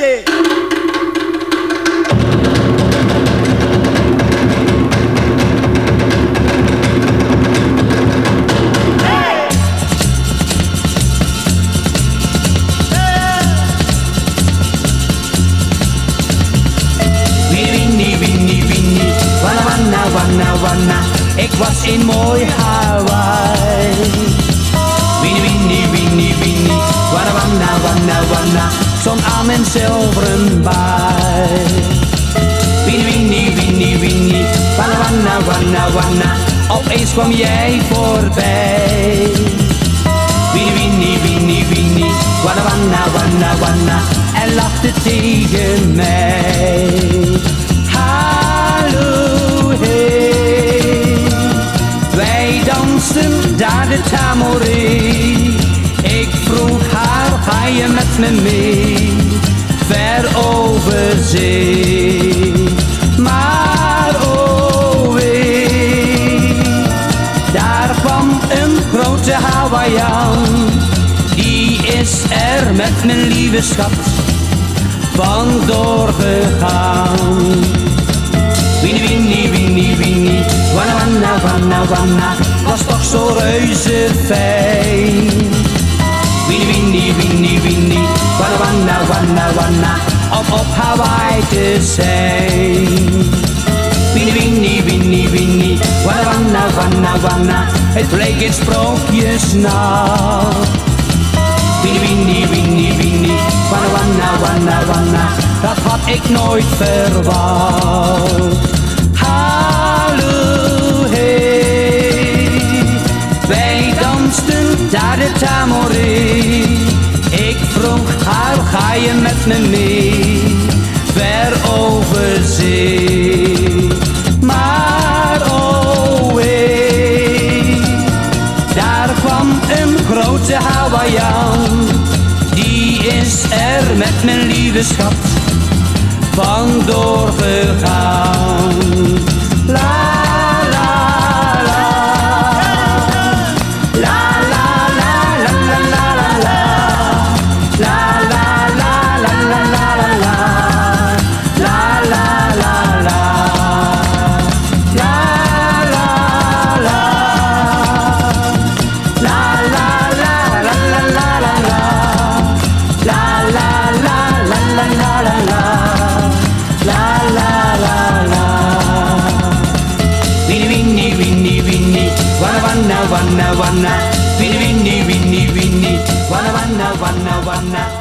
Leute! Wanna, wanna, wanna, wanna. Ik was in mooi Hawaii. Zilveren baai. Winnie, Winnie, Winnie, Winnie, wanna, wanna, wanna, wanna. Opeens kwam jij voorbij. Winnie, Winnie, Winnie, Winnie, wanna, wanna, wanna, wanna. En lachte tegen mij. Hallo, hey. Wij dansten daar de tamoree. Ik vroeg haar, ga je met me mee? Ver over zee. Maar oh wee. Daar kwam een grote Hawaiian. Die is er met mijn lieve schat vandoor gegaan. Winnie, Winnie, Winnie, Winnie, wanna, wanna, wanna, was toch zo reuze fijn. Wanna, wanna, om op Hawaii te zijn. Winnie, Winnie, Winnie, Winnie, wanna, wanna, wanna, het bleek in sprookjesnacht. Winnie, Winnie, Winnie, Winnie, wanna, wanna, wanna, wanna, dat had ik nooit verwacht. Hallo, hey, wij dansten daar de tamoree. Je met me mee? Ver over zee. Maar oh daar kwam een grote Hawaiian. Die is er met mijn lieve schat vandoor gegaan. Wanna, wanna, wanna, wanna. Winnie, Winnie, Winnie, Winnie, wanna, wanna,